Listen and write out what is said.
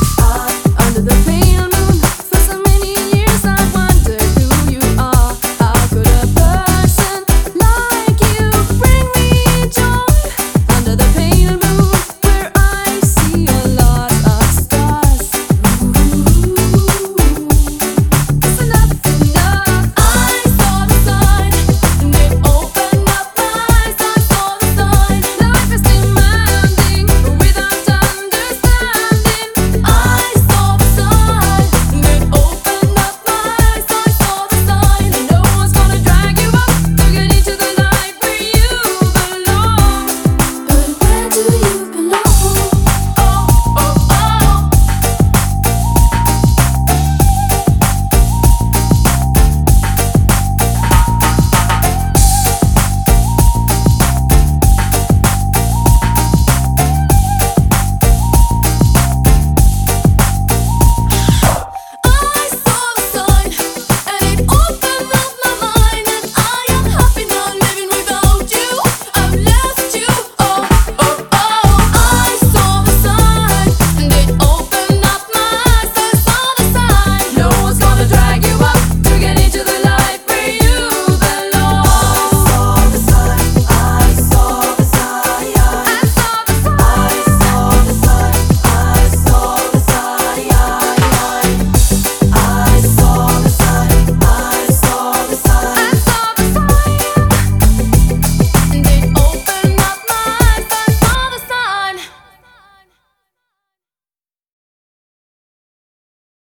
I